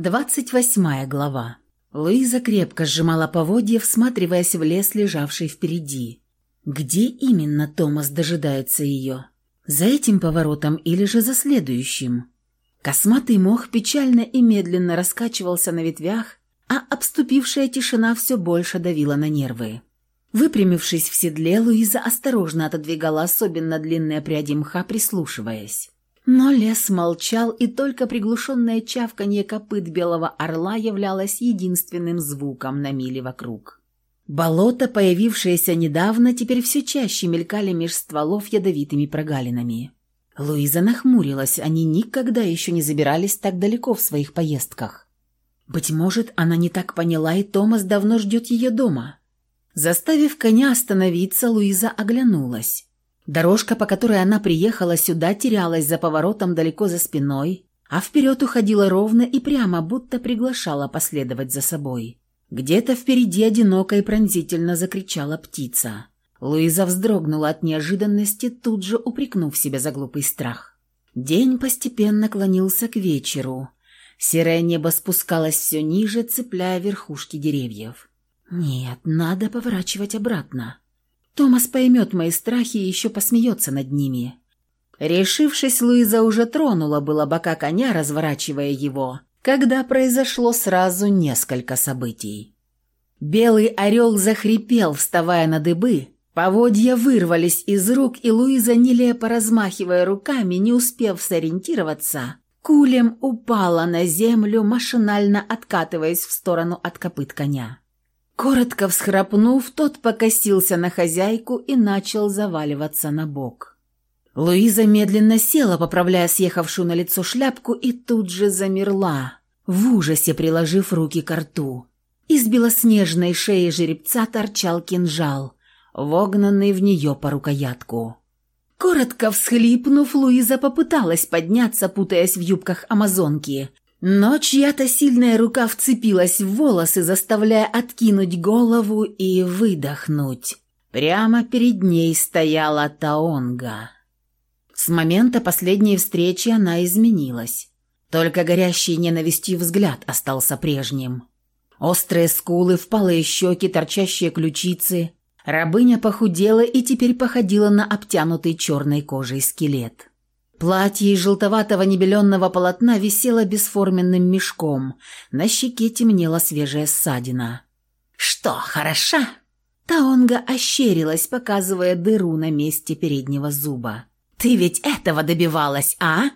Двадцать восьмая глава. Луиза крепко сжимала поводья, всматриваясь в лес, лежавший впереди. Где именно Томас дожидается ее? За этим поворотом или же за следующим? Косматый мох печально и медленно раскачивался на ветвях, а обступившая тишина все больше давила на нервы. Выпрямившись в седле, Луиза осторожно отодвигала особенно длинные пряди мха, прислушиваясь. Но лес молчал, и только приглушенное чавканье копыт белого орла являлось единственным звуком на миле вокруг. Болота, появившиеся недавно, теперь все чаще мелькали меж стволов ядовитыми прогалинами. Луиза нахмурилась, они никогда еще не забирались так далеко в своих поездках. Быть может, она не так поняла, и Томас давно ждет ее дома. Заставив коня остановиться, Луиза оглянулась. Дорожка, по которой она приехала сюда, терялась за поворотом далеко за спиной, а вперед уходила ровно и прямо, будто приглашала последовать за собой. Где-то впереди одиноко и пронзительно закричала птица. Луиза вздрогнула от неожиданности, тут же упрекнув себя за глупый страх. День постепенно клонился к вечеру. Серое небо спускалось все ниже, цепляя верхушки деревьев. «Нет, надо поворачивать обратно. Томас поймет мои страхи и еще посмеется над ними. Решившись, Луиза уже тронула было бока коня, разворачивая его, когда произошло сразу несколько событий. Белый орел захрипел, вставая на дыбы, поводья вырвались из рук, и Луиза, нелепо размахивая руками, не успев сориентироваться, кулем упала на землю, машинально откатываясь в сторону от копыт коня. Коротко всхрапнув, тот покосился на хозяйку и начал заваливаться на бок. Луиза медленно села, поправляя съехавшую на лицо шляпку, и тут же замерла, в ужасе приложив руки к рту. Из белоснежной шеи жеребца торчал кинжал, вогнанный в нее по рукоятку. Коротко всхлипнув, Луиза попыталась подняться, путаясь в юбках амазонки, но чья-то сильная рука вцепилась в волосы, заставляя откинуть голову и выдохнуть. Прямо перед ней стояла Таонга. С момента последней встречи она изменилась. Только горящий ненавистью взгляд остался прежним. Острые скулы, впалые щеки, торчащие ключицы. Рабыня похудела и теперь походила на обтянутый черной кожей скелет. Платье из желтоватого небеленного полотна висело бесформенным мешком, на щеке темнела свежая ссадина. «Что, хороша?» Таонга ощерилась, показывая дыру на месте переднего зуба. «Ты ведь этого добивалась, а?»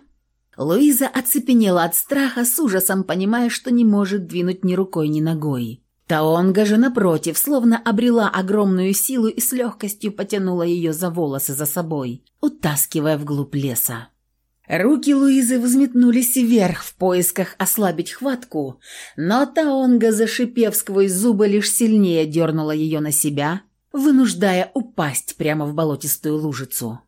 Луиза оцепенела от страха, с ужасом понимая, что не может двинуть ни рукой, ни ногой. Таонга же, напротив, словно обрела огромную силу и с легкостью потянула ее за волосы за собой, утаскивая вглубь леса. Руки Луизы взметнулись вверх в поисках ослабить хватку, но Таонга, зашипев сквозь зубы, лишь сильнее дернула ее на себя, вынуждая упасть прямо в болотистую лужицу.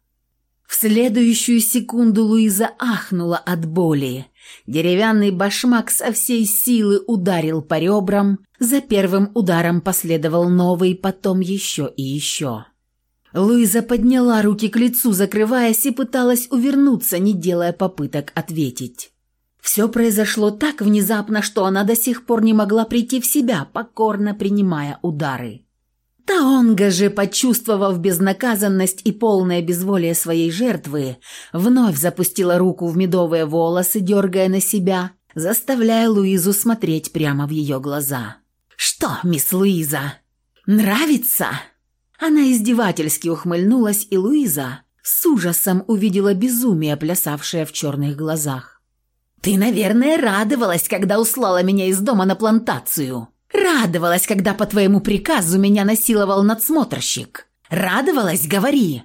В следующую секунду Луиза ахнула от боли. Деревянный башмак со всей силы ударил по ребрам, за первым ударом последовал новый, потом еще и еще. Луиза подняла руки к лицу, закрываясь, и пыталась увернуться, не делая попыток ответить. Все произошло так внезапно, что она до сих пор не могла прийти в себя, покорно принимая удары. Таонга же, почувствовав безнаказанность и полное безволие своей жертвы, вновь запустила руку в медовые волосы, дергая на себя, заставляя Луизу смотреть прямо в ее глаза. «Что, мисс Луиза, нравится?» Она издевательски ухмыльнулась, и Луиза с ужасом увидела безумие, плясавшее в черных глазах. «Ты, наверное, радовалась, когда услала меня из дома на плантацию. Радовалась, когда по твоему приказу меня насиловал надсмотрщик. Радовалась, говори!»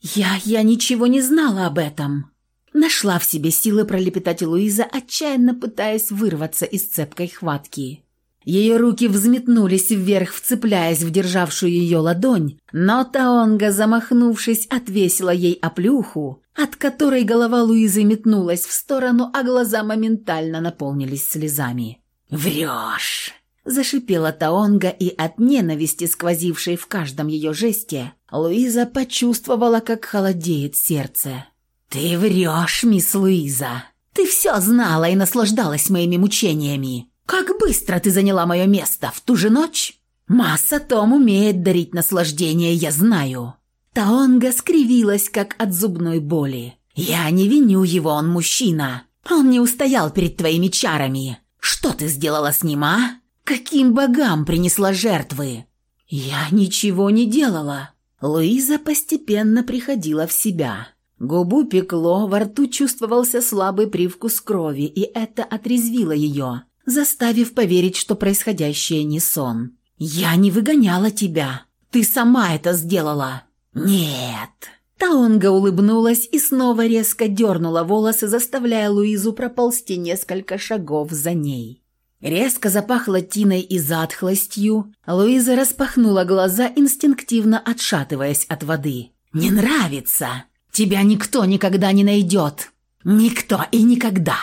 «Я... я ничего не знала об этом». Нашла в себе силы пролепетать Луиза, отчаянно пытаясь вырваться из цепкой хватки. Ее руки взметнулись вверх, вцепляясь в державшую ее ладонь, но Таонга, замахнувшись, отвесила ей оплюху, от которой голова Луизы метнулась в сторону, а глаза моментально наполнились слезами. «Врешь!» – зашипела Таонга, и от ненависти, сквозившей в каждом ее жесте, Луиза почувствовала, как холодеет сердце. «Ты врешь, мисс Луиза!» Ты все знала и наслаждалась моими мучениями. Как быстро ты заняла мое место в ту же ночь? Масса Том умеет дарить наслаждение, я знаю». Таонга скривилась, как от зубной боли. «Я не виню его, он мужчина. Он не устоял перед твоими чарами. Что ты сделала с ним, а? Каким богам принесла жертвы?» «Я ничего не делала». Луиза постепенно приходила в себя. Губу пекло, во рту чувствовался слабый привкус крови, и это отрезвило ее, заставив поверить, что происходящее не сон. «Я не выгоняла тебя. Ты сама это сделала». «Нет». Таонга улыбнулась и снова резко дернула волосы, заставляя Луизу проползти несколько шагов за ней. Резко запахло тиной и затхлостью. Луиза распахнула глаза, инстинктивно отшатываясь от воды. «Не нравится! Тебя никто никогда не найдет! Никто и никогда!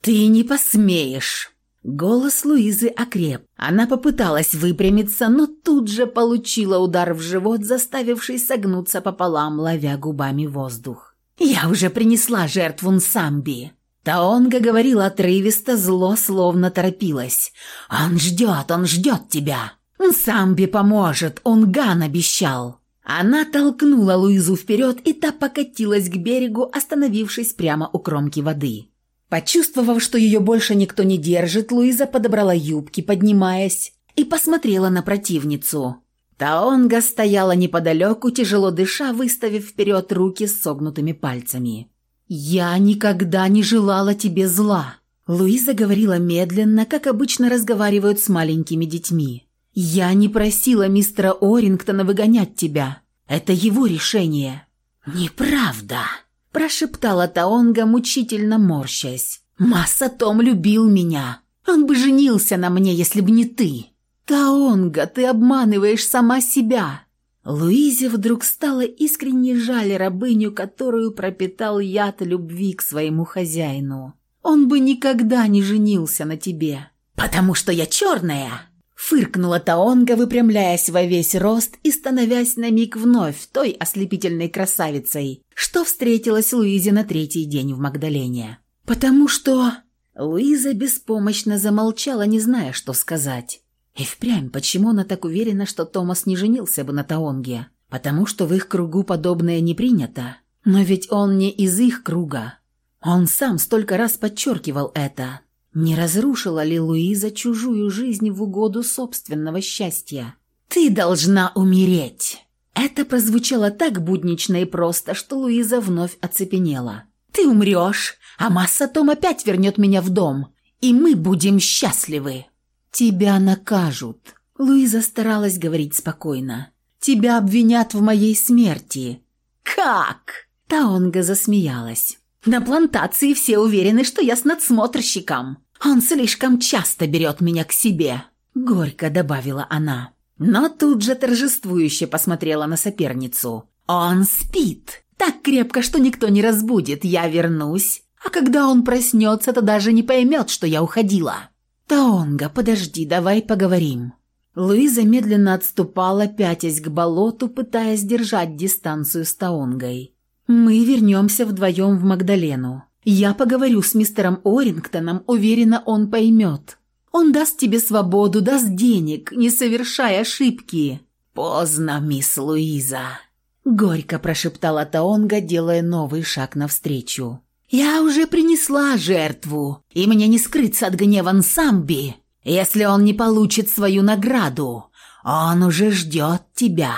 Ты не посмеешь!» Голос Луизы окреп. Она попыталась выпрямиться, но тут же получила удар в живот, заставивший согнуться пополам, ловя губами воздух. «Я уже принесла жертву Нсамби!» Таонга говорила отрывисто, зло словно торопилась. «Он ждет, он ждет тебя! Нсамби поможет, он Ган обещал!» Она толкнула Луизу вперед, и та покатилась к берегу, остановившись прямо у кромки воды. Почувствовав, что ее больше никто не держит, Луиза подобрала юбки, поднимаясь, и посмотрела на противницу. Таонга стояла неподалеку, тяжело дыша, выставив вперед руки с согнутыми пальцами. «Я никогда не желала тебе зла», — Луиза говорила медленно, как обычно разговаривают с маленькими детьми. «Я не просила мистера Орингтона выгонять тебя. Это его решение». «Неправда», прошептала Таонга, мучительно морщась. «Масса Том любил меня. Он бы женился на мне, если бы не ты. Таонга, ты обманываешь сама себя». Луизе вдруг стало искренне жаль рабыню, которую пропитал яд любви к своему хозяину. Он бы никогда не женился на тебе. «Потому что я черная!» Фыркнула Таонга, выпрямляясь во весь рост и становясь на миг вновь той ослепительной красавицей, что встретилась Луизе на третий день в Магдалене. «Потому что...» Луиза беспомощно замолчала, не зная, что сказать. И впрямь, почему она так уверена, что Томас не женился бы на Таонге? Потому что в их кругу подобное не принято. Но ведь он не из их круга. Он сам столько раз подчеркивал это. Не разрушила ли Луиза чужую жизнь в угоду собственного счастья? «Ты должна умереть!» Это прозвучало так буднично и просто, что Луиза вновь оцепенела. «Ты умрешь, а масса Том опять вернет меня в дом, и мы будем счастливы!» «Тебя накажут!» Луиза старалась говорить спокойно. «Тебя обвинят в моей смерти!» «Как?» Таонга засмеялась. «На плантации все уверены, что я с надсмотрщиком. Он слишком часто берет меня к себе», — горько добавила она. Но тут же торжествующе посмотрела на соперницу. «Он спит. Так крепко, что никто не разбудит. Я вернусь. А когда он проснется, то даже не поймет, что я уходила». «Таонга, подожди, давай поговорим». Луиза медленно отступала, пятясь к болоту, пытаясь держать дистанцию с Таонгой. «Мы вернемся вдвоем в Магдалену. Я поговорю с мистером Орингтоном, уверена, он поймет. Он даст тебе свободу, даст денег, не совершай ошибки». «Поздно, мисс Луиза», — горько прошептала Таонга, делая новый шаг навстречу. «Я уже принесла жертву, и мне не скрыться от гнева Нсамби, если он не получит свою награду. Он уже ждет тебя».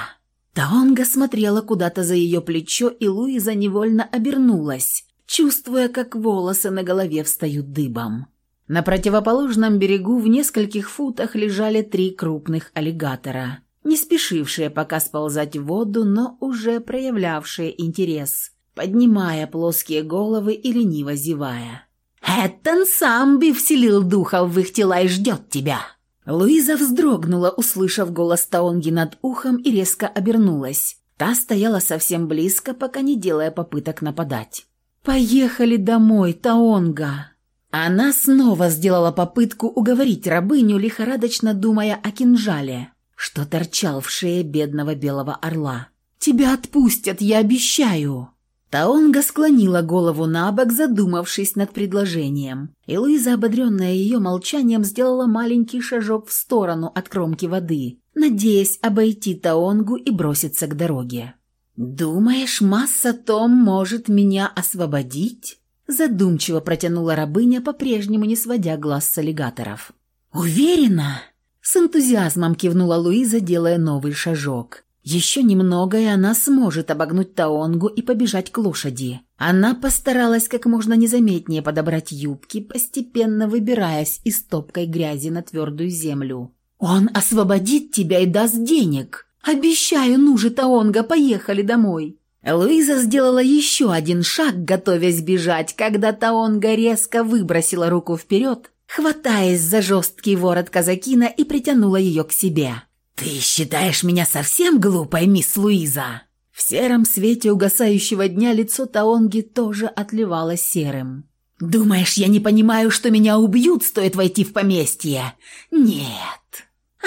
Таонга смотрела куда-то за ее плечо, и Луиза невольно обернулась, чувствуя, как волосы на голове встают дыбом. На противоположном берегу в нескольких футах лежали три крупных аллигатора, не спешившие пока сползать в воду, но уже проявлявшие интерес, поднимая плоские головы и лениво зевая. «Эттон сам бы вселил духов в их тела и ждет тебя!» Луиза вздрогнула, услышав голос Таонги над ухом и резко обернулась. Та стояла совсем близко, пока не делая попыток нападать. «Поехали домой, Таонга!» Она снова сделала попытку уговорить рабыню, лихорадочно думая о кинжале, что торчал в шее бедного белого орла. «Тебя отпустят, я обещаю!» Таонга склонила голову на бок, задумавшись над предложением, и Луиза, ободренная ее молчанием, сделала маленький шажок в сторону от кромки воды, надеясь обойти Таонгу и броситься к дороге. «Думаешь, масса Том может меня освободить?» Задумчиво протянула рабыня, по-прежнему не сводя глаз с аллигаторов. «Уверена?» С энтузиазмом кивнула Луиза, делая новый шажок. Еще немного, и она сможет обогнуть Таонгу и побежать к лошади. Она постаралась как можно незаметнее подобрать юбки, постепенно выбираясь из топкой грязи на твердую землю. «Он освободит тебя и даст денег. Обещаю, ну же, Таонга, поехали домой». Луиза сделала еще один шаг, готовясь бежать, когда Таонга резко выбросила руку вперед, хватаясь за жесткий ворот казакина и притянула ее к себе. «Ты считаешь меня совсем глупой, мисс Луиза?» В сером свете угасающего дня лицо Таонги тоже отливало серым. «Думаешь, я не понимаю, что меня убьют, стоит войти в поместье?» «Нет».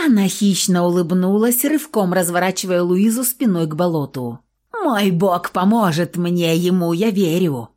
Она хищно улыбнулась, рывком разворачивая Луизу спиной к болоту. «Мой бог поможет мне, ему я верю.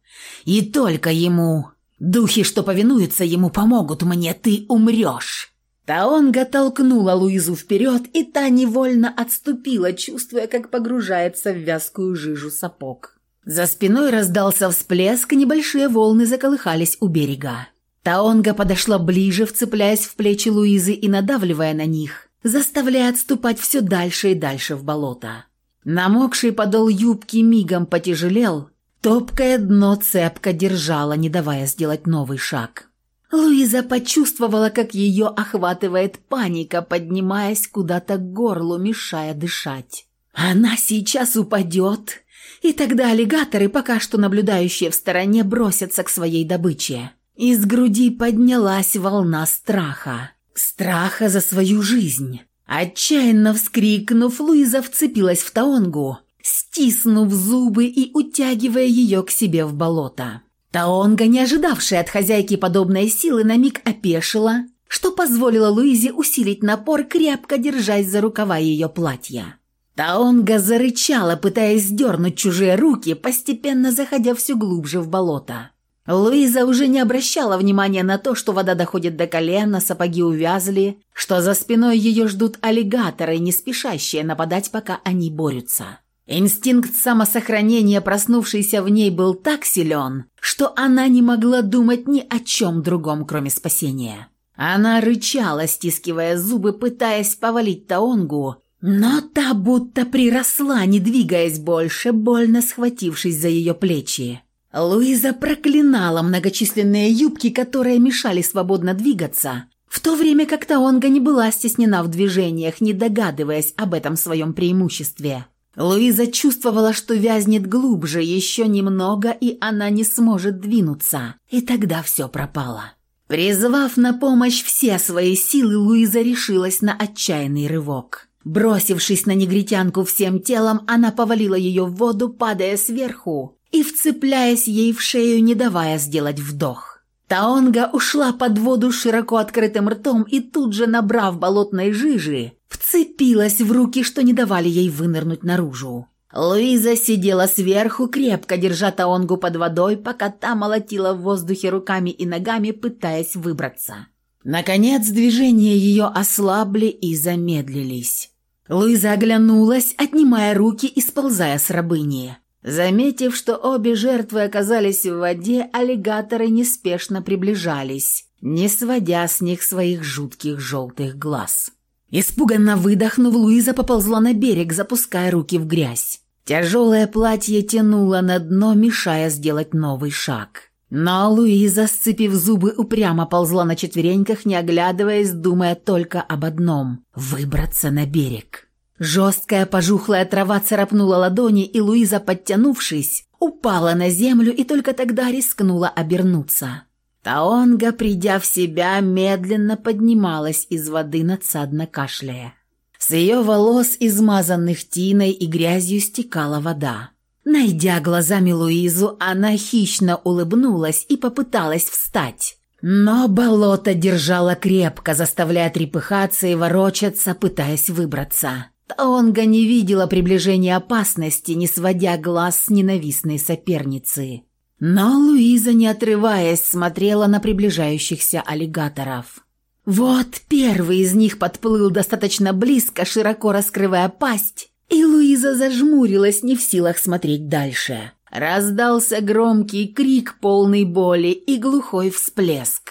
И только ему. Духи, что повинуются ему, помогут мне, ты умрешь». Таонга толкнула Луизу вперед, и та невольно отступила, чувствуя, как погружается в вязкую жижу сапог. За спиной раздался всплеск, небольшие волны заколыхались у берега. Таонга подошла ближе, вцепляясь в плечи Луизы и надавливая на них, заставляя отступать все дальше и дальше в болото. Намокший подол юбки мигом потяжелел, топкое дно цепко держало, не давая сделать новый шаг. Луиза почувствовала, как ее охватывает паника, поднимаясь куда-то к горлу, мешая дышать. Она сейчас упадет, и тогда аллигаторы, пока что наблюдающие в стороне, бросятся к своей добыче. Из груди поднялась волна страха. Страха за свою жизнь. Отчаянно вскрикнув, Луиза вцепилась в Таонгу, стиснув зубы и утягивая ее к себе в болото. Таонга, не ожидавшая от хозяйки подобной силы, на миг опешила, что позволило Луизе усилить напор, крепко держась за рукава ее платья. Таонга зарычала, пытаясь сдернуть чужие руки, постепенно заходя все глубже в болото. Луиза уже не обращала внимания на то, что вода доходит до колена, сапоги увязли, что за спиной ее ждут аллигаторы, не спешащие нападать, пока они борются. Инстинкт самосохранения, проснувшийся в ней, был так силен, что она не могла думать ни о чем другом, кроме спасения. Она рычала, стискивая зубы, пытаясь повалить Таонгу, но та будто приросла, не двигаясь больше, больно схватившись за ее плечи. Луиза проклинала многочисленные юбки, которые мешали свободно двигаться, в то время как Таонга не была стеснена в движениях, не догадываясь об этом своем преимуществе. Луиза чувствовала, что вязнет глубже, еще немного, и она не сможет двинуться. И тогда все пропало. Призвав на помощь все свои силы, Луиза решилась на отчаянный рывок. Бросившись на негритянку всем телом, она повалила ее в воду, падая сверху и вцепляясь ей в шею, не давая сделать вдох. Таонга ушла под воду широко открытым ртом и тут же, набрав болотной жижи, вцепилась в руки, что не давали ей вынырнуть наружу. Луиза сидела сверху, крепко держа Таонгу под водой, пока та молотила в воздухе руками и ногами, пытаясь выбраться. Наконец движения ее ослабли и замедлились. Луиза оглянулась, отнимая руки и сползая с рабыни. Заметив, что обе жертвы оказались в воде, аллигаторы неспешно приближались, не сводя с них своих жутких желтых глаз. Испуганно выдохнув, Луиза поползла на берег, запуская руки в грязь. Тяжелое платье тянуло на дно, мешая сделать новый шаг. Но Луиза, сцепив зубы, упрямо ползла на четвереньках, не оглядываясь, думая только об одном – выбраться на берег. Жесткая пожухлая трава царапнула ладони, и Луиза, подтянувшись, упала на землю и только тогда рискнула обернуться. Таонга, придя в себя, медленно поднималась из воды надсадно кашляя. С ее волос, измазанных тиной и грязью, стекала вода. Найдя глазами Луизу, она хищно улыбнулась и попыталась встать. Но болото держало крепко, заставляя трепыхаться и ворочаться, пытаясь выбраться. Таонга не видела приближения опасности, не сводя глаз с ненавистной соперницы. Но Луиза, не отрываясь, смотрела на приближающихся аллигаторов. Вот первый из них подплыл достаточно близко, широко раскрывая пасть, и Луиза зажмурилась, не в силах смотреть дальше. Раздался громкий крик полный боли и глухой всплеск.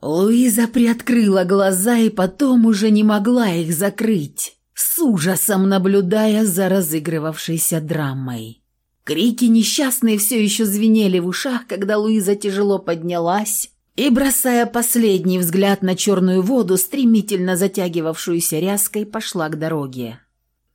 Луиза приоткрыла глаза и потом уже не могла их закрыть, с ужасом наблюдая за разыгрывавшейся драмой. Крики несчастные все еще звенели в ушах, когда Луиза тяжело поднялась и, бросая последний взгляд на черную воду, стремительно затягивавшуюся ряской, пошла к дороге.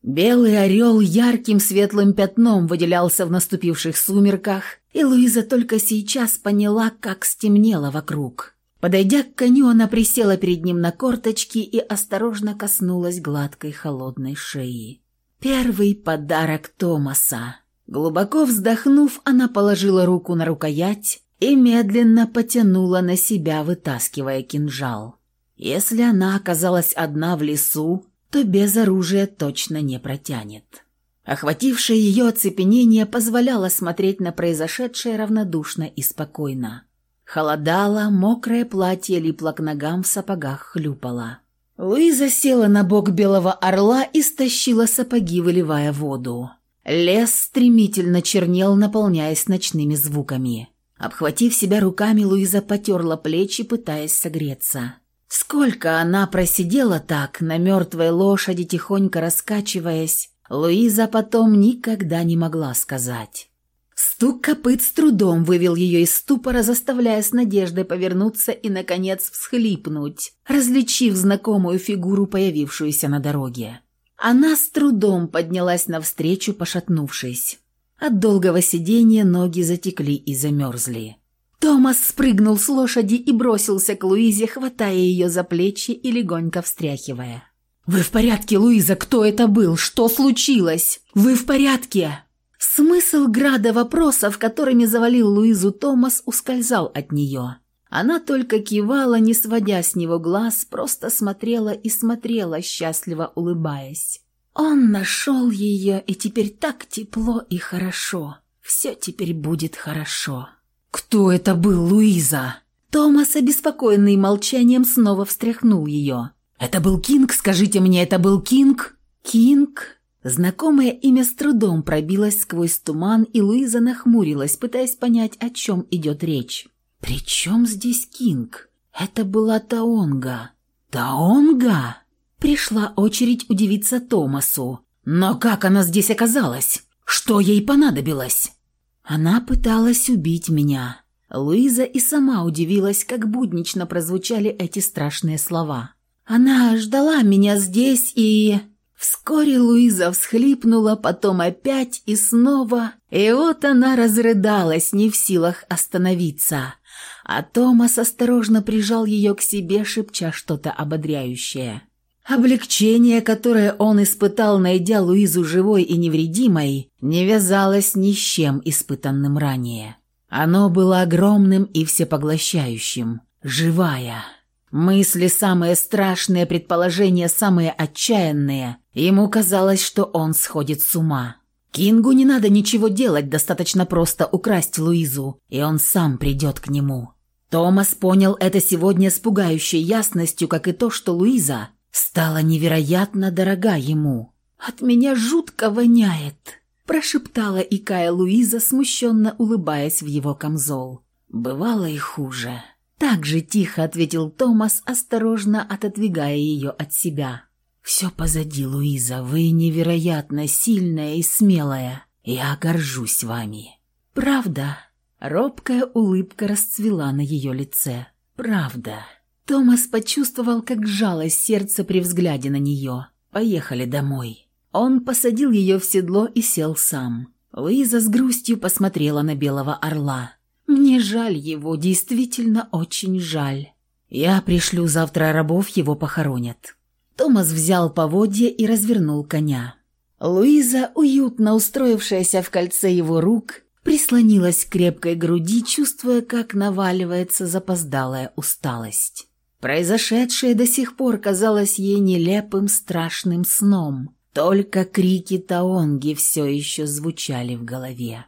Белый орел ярким светлым пятном выделялся в наступивших сумерках, и Луиза только сейчас поняла, как стемнело вокруг. Подойдя к коню, она присела перед ним на корточки и осторожно коснулась гладкой холодной шеи. Первый подарок Томаса. Глубоко вздохнув, она положила руку на рукоять и медленно потянула на себя, вытаскивая кинжал. Если она оказалась одна в лесу, то без оружия точно не протянет. Охватившее ее оцепенение позволяло смотреть на произошедшее равнодушно и спокойно. Холодало, мокрое платье липло к ногам, в сапогах хлюпало. Луиза села на бок белого орла и стащила сапоги, выливая воду. Лес стремительно чернел, наполняясь ночными звуками. Обхватив себя руками, Луиза потерла плечи, пытаясь согреться. Сколько она просидела так, на мертвой лошади, тихонько раскачиваясь, Луиза потом никогда не могла сказать. Стук копыт с трудом вывел ее из ступора, заставляя с надеждой повернуться и, наконец, всхлипнуть, различив знакомую фигуру, появившуюся на дороге. Она с трудом поднялась навстречу, пошатнувшись. От долгого сидения ноги затекли и замерзли. Томас спрыгнул с лошади и бросился к Луизе, хватая ее за плечи и легонько встряхивая. «Вы в порядке, Луиза? Кто это был? Что случилось? Вы в порядке?» Смысл града вопросов, которыми завалил Луизу Томас, ускользал от нее. Она только кивала, не сводя с него глаз, просто смотрела и смотрела, счастливо улыбаясь. Он нашел ее, и теперь так тепло и хорошо. Все теперь будет хорошо. «Кто это был, Луиза?» Томас, обеспокоенный молчанием, снова встряхнул ее. «Это был Кинг? Скажите мне, это был Кинг?» «Кинг?» Знакомое имя с трудом пробилось сквозь туман, и Луиза нахмурилась, пытаясь понять, о чем идет речь. «При чем здесь Кинг? Это была Таонга». «Таонга?» Пришла очередь удивиться Томасу. «Но как она здесь оказалась? Что ей понадобилось?» «Она пыталась убить меня». Луиза и сама удивилась, как буднично прозвучали эти страшные слова. «Она ждала меня здесь и...» Вскоре Луиза всхлипнула, потом опять и снова, и вот она разрыдалась, не в силах остановиться а Томас осторожно прижал ее к себе, шепча что-то ободряющее. Облегчение, которое он испытал, найдя Луизу живой и невредимой, не вязалось ни с чем испытанным ранее. Оно было огромным и всепоглощающим. Живая. Мысли самые страшные, предположения самые отчаянные. Ему казалось, что он сходит с ума. Кингу не надо ничего делать, достаточно просто украсть Луизу, и он сам придет к нему. Томас понял это сегодня с пугающей ясностью, как и то, что Луиза стала невероятно дорога ему. «От меня жутко воняет», – прошептала икая Луиза, смущенно улыбаясь в его камзол. «Бывало и хуже». Так же тихо ответил Томас, осторожно отодвигая ее от себя. «Все позади, Луиза, вы невероятно сильная и смелая. Я горжусь вами». «Правда?» Робкая улыбка расцвела на ее лице. «Правда». Томас почувствовал, как сжалось сердце при взгляде на нее. «Поехали домой». Он посадил ее в седло и сел сам. Луиза с грустью посмотрела на белого орла. «Мне жаль его, действительно очень жаль. Я пришлю завтра рабов, его похоронят». Томас взял поводья и развернул коня. Луиза, уютно устроившаяся в кольце его рук, прислонилась к крепкой груди, чувствуя, как наваливается запоздалая усталость. Произошедшее до сих пор казалось ей нелепым, страшным сном. Только крики Таонги все еще звучали в голове.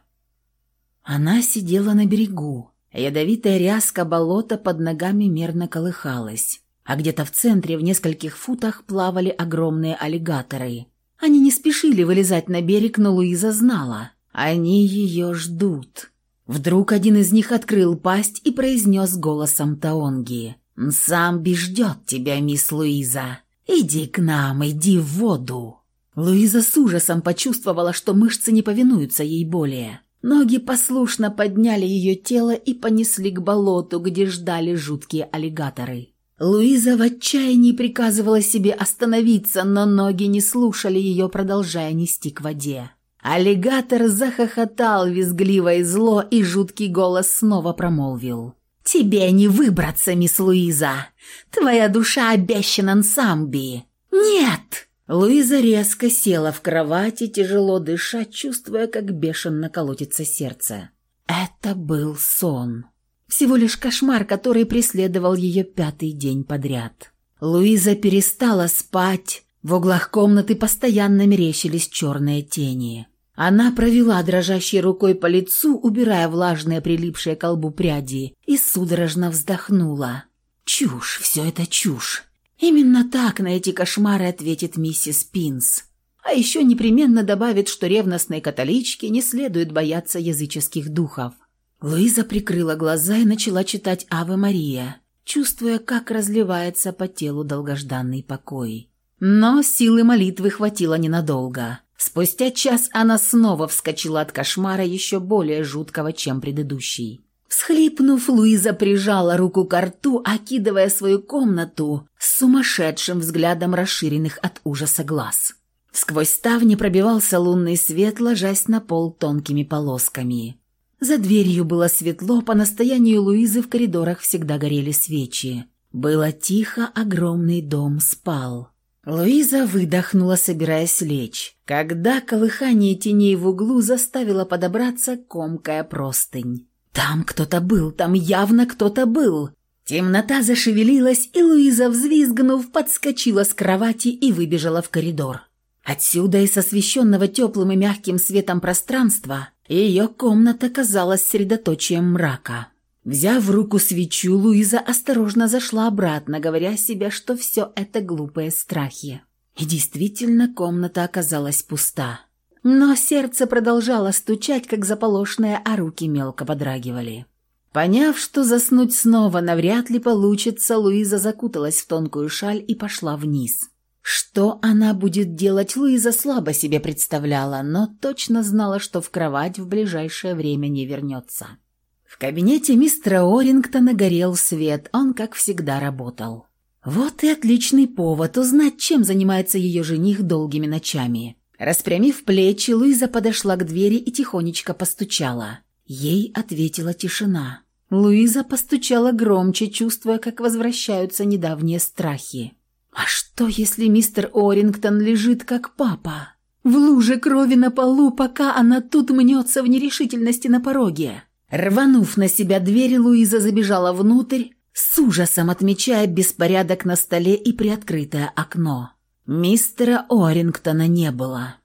Она сидела на берегу. Ядовитая ряска болота под ногами мерно колыхалась, а где-то в центре в нескольких футах плавали огромные аллигаторы. Они не спешили вылезать на берег, но Луиза знала. Они ее ждут. Вдруг один из них открыл пасть и произнес голосом Таонги. «Самби ждет тебя, мисс Луиза. Иди к нам, иди в воду». Луиза с ужасом почувствовала, что мышцы не повинуются ей более. Ноги послушно подняли ее тело и понесли к болоту, где ждали жуткие аллигаторы. Луиза в отчаянии приказывала себе остановиться, но ноги не слушали ее, продолжая нести к воде. Аллигатор захохотал визгливо и зло, и жуткий голос снова промолвил. «Тебе не выбраться, мисс Луиза! Твоя душа обещана Нсамби!» «Нет!» Луиза резко села в кровати, тяжело дыша, чувствуя, как бешено колотится сердце. Это был сон. Всего лишь кошмар, который преследовал ее пятый день подряд. Луиза перестала спать. В углах комнаты постоянно мерещились черные тени. Она провела дрожащей рукой по лицу, убирая влажные прилипшие к лбу пряди, и судорожно вздохнула. «Чушь, все это чушь!» Именно так на эти кошмары ответит миссис Пинс. А еще непременно добавит, что ревностной католичке не следует бояться языческих духов. Луиза прикрыла глаза и начала читать «Аве Мария», чувствуя, как разливается по телу долгожданный покой. Но силы молитвы хватило ненадолго. Спустя час она снова вскочила от кошмара еще более жуткого, чем предыдущий. Схлипнув, Луиза прижала руку к рту, окидывая свою комнату с сумасшедшим взглядом расширенных от ужаса глаз. Сквозь ставни пробивался лунный свет, ложась на пол тонкими полосками. За дверью было светло, по настоянию Луизы в коридорах всегда горели свечи. Было тихо, огромный дом спал. Луиза выдохнула, собираясь лечь, когда колыхание теней в углу заставило подобраться комкая простынь. Там кто-то был, там явно кто-то был. Темнота зашевелилась, и Луиза, взвизгнув, подскочила с кровати и выбежала в коридор. Отсюда и с освещенного теплым и мягким светом пространства ее комната казалась средоточием мрака. Взяв в руку свечу, Луиза осторожно зашла обратно, говоря себе, что все это глупые страхи. И действительно, комната оказалась пуста. Но сердце продолжало стучать, как заполошное, а руки мелко подрагивали. Поняв, что заснуть снова навряд ли получится, Луиза закуталась в тонкую шаль и пошла вниз. Что она будет делать, Луиза слабо себе представляла, но точно знала, что в кровать в ближайшее время не вернется. В кабинете мистера Орингтона горел свет, он, как всегда, работал. Вот и отличный повод узнать, чем занимается ее жених долгими ночами. Распрямив плечи, Луиза подошла к двери и тихонечко постучала. Ей ответила тишина. Луиза постучала громче, чувствуя, как возвращаются недавние страхи. А что, если мистер Орингтон лежит как папа? В луже крови на полу, пока она тут мнется в нерешительности на пороге. Рванув на себя дверь, Луиза забежала внутрь, с ужасом отмечая беспорядок на столе и приоткрытое окно. Мистера Орингтона не было.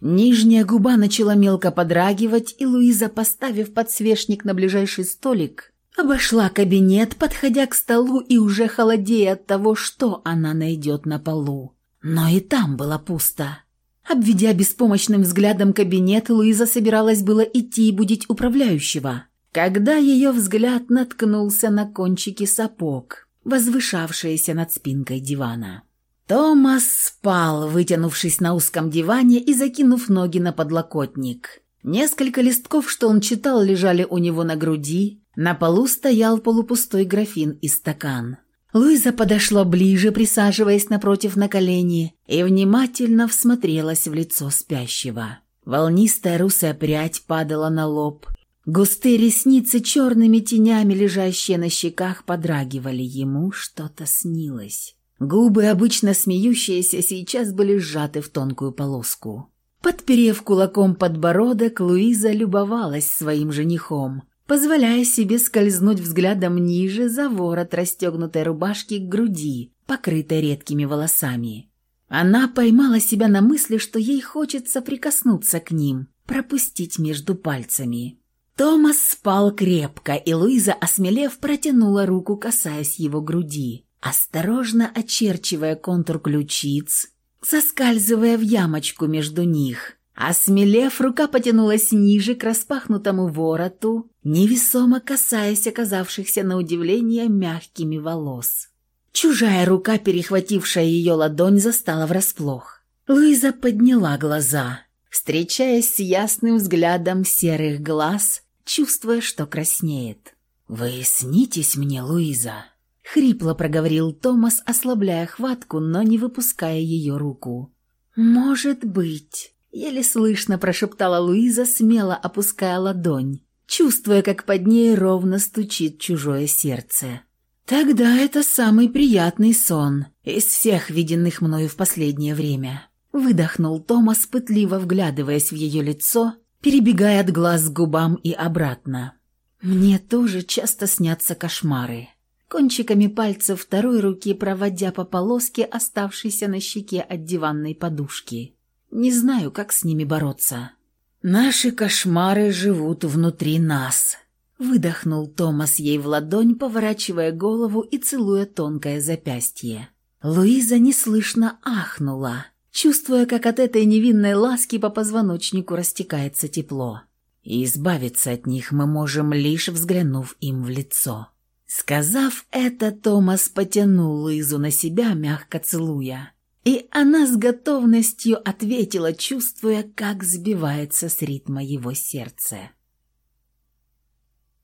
Нижняя губа начала мелко подрагивать, и Луиза, поставив подсвечник на ближайший столик, Обошла кабинет, подходя к столу и уже холодея от того, что она найдет на полу. Но и там было пусто. Обведя беспомощным взглядом кабинет, Луиза собиралась было идти и будить управляющего, когда ее взгляд наткнулся на кончики сапог, возвышавшиеся над спинкой дивана. Томас спал, вытянувшись на узком диване и закинув ноги на подлокотник. Несколько листков, что он читал, лежали у него на груди, на полу стоял полупустой графин и стакан. Луиза подошла ближе, присаживаясь напротив на колени, и внимательно всмотрелась в лицо спящего. Волнистая русая прядь падала на лоб. Густые ресницы черными тенями, лежащие на щеках, подрагивали. Ему что-то снилось. Губы, обычно смеющиеся, сейчас были сжаты в тонкую полоску. Подперев кулаком подбородок, Луиза любовалась своим женихом, позволяя себе скользнуть взглядом ниже за ворот расстегнутой рубашки к груди, покрытой редкими волосами. Она поймала себя на мысли, что ей хочется прикоснуться к ним, пропустить между пальцами. Томас спал крепко, и Луиза, осмелев, протянула руку, касаясь его груди, осторожно очерчивая контур ключиц, соскальзывая в ямочку между них. Осмелев, рука потянулась ниже к распахнутому вороту, невесомо касаясь оказавшихся на удивление мягкими волос. Чужая рука, перехватившая ее ладонь, застала врасплох. Луиза подняла глаза, встречаясь с ясным взглядом серых глаз, чувствуя, что краснеет. «Вы снитесь мне, Луиза?» — хрипло проговорил Томас, ослабляя хватку, но не выпуская ее руку. «Может быть», — еле слышно прошептала Луиза, смело опуская ладонь, чувствуя, как под ней ровно стучит чужое сердце. «Тогда это самый приятный сон из всех виденных мною в последнее время», — выдохнул Томас, пытливо вглядываясь в ее лицо перебегая от глаз к губам и обратно. Мне тоже часто снятся кошмары. Кончиками пальцев второй руки проводя по полоске, оставшейся на щеке от диванной подушки. Не знаю, как с ними бороться. «Наши кошмары живут внутри нас», — выдохнул Томас ей в ладонь, поворачивая голову и целуя тонкое запястье. Луиза неслышно ахнула чувствуя, как от этой невинной ласки по позвоночнику растекается тепло. И избавиться от них мы можем, лишь взглянув им в лицо. Сказав это, Томас потянул Луизу на себя, мягко целуя. И она с готовностью ответила, чувствуя, как сбивается с ритма его сердце.